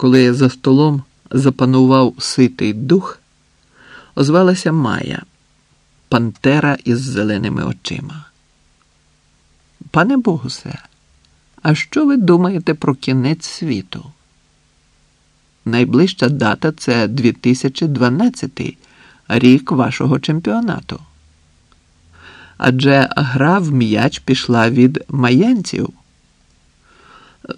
коли за столом запанував ситий дух, озвалася Майя, пантера із зеленими очима. Пане Богусе, а що ви думаєте про кінець світу? Найближча дата це 2012 рік вашого чемпіонату. Адже гра в м'яч пішла від маянців.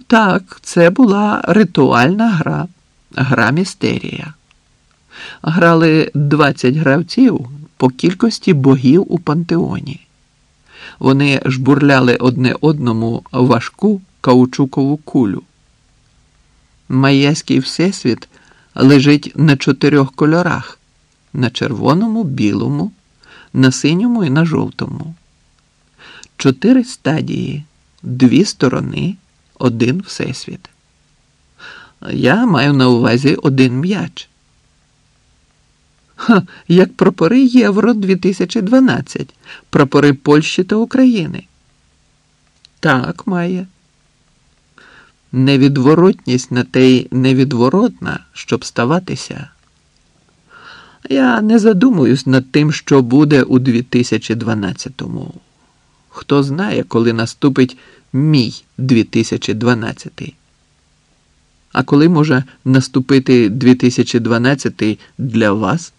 Так, це була ритуальна гра, гра містерія. Грали 20 гравців по кількості богів у пантеоні. Вони жбурляли одне одному важку каучукову кулю. Маєський всесвіт лежить на чотирьох кольорах: на червоному, білому, на синьому і на жовтому. Чотири стадії, дві сторони, один всесвіт. Я маю на увазі один м'яч. Ха, як прапори Євро 2012, прапори Польщі та України. Так, має. Невідворотність на те й невідворотна, щоб ставатися. Я не задумуюсь над тим, що буде у 2012-му. Хто знає, коли наступить мій 2012. А коли може наступити 2012 для вас?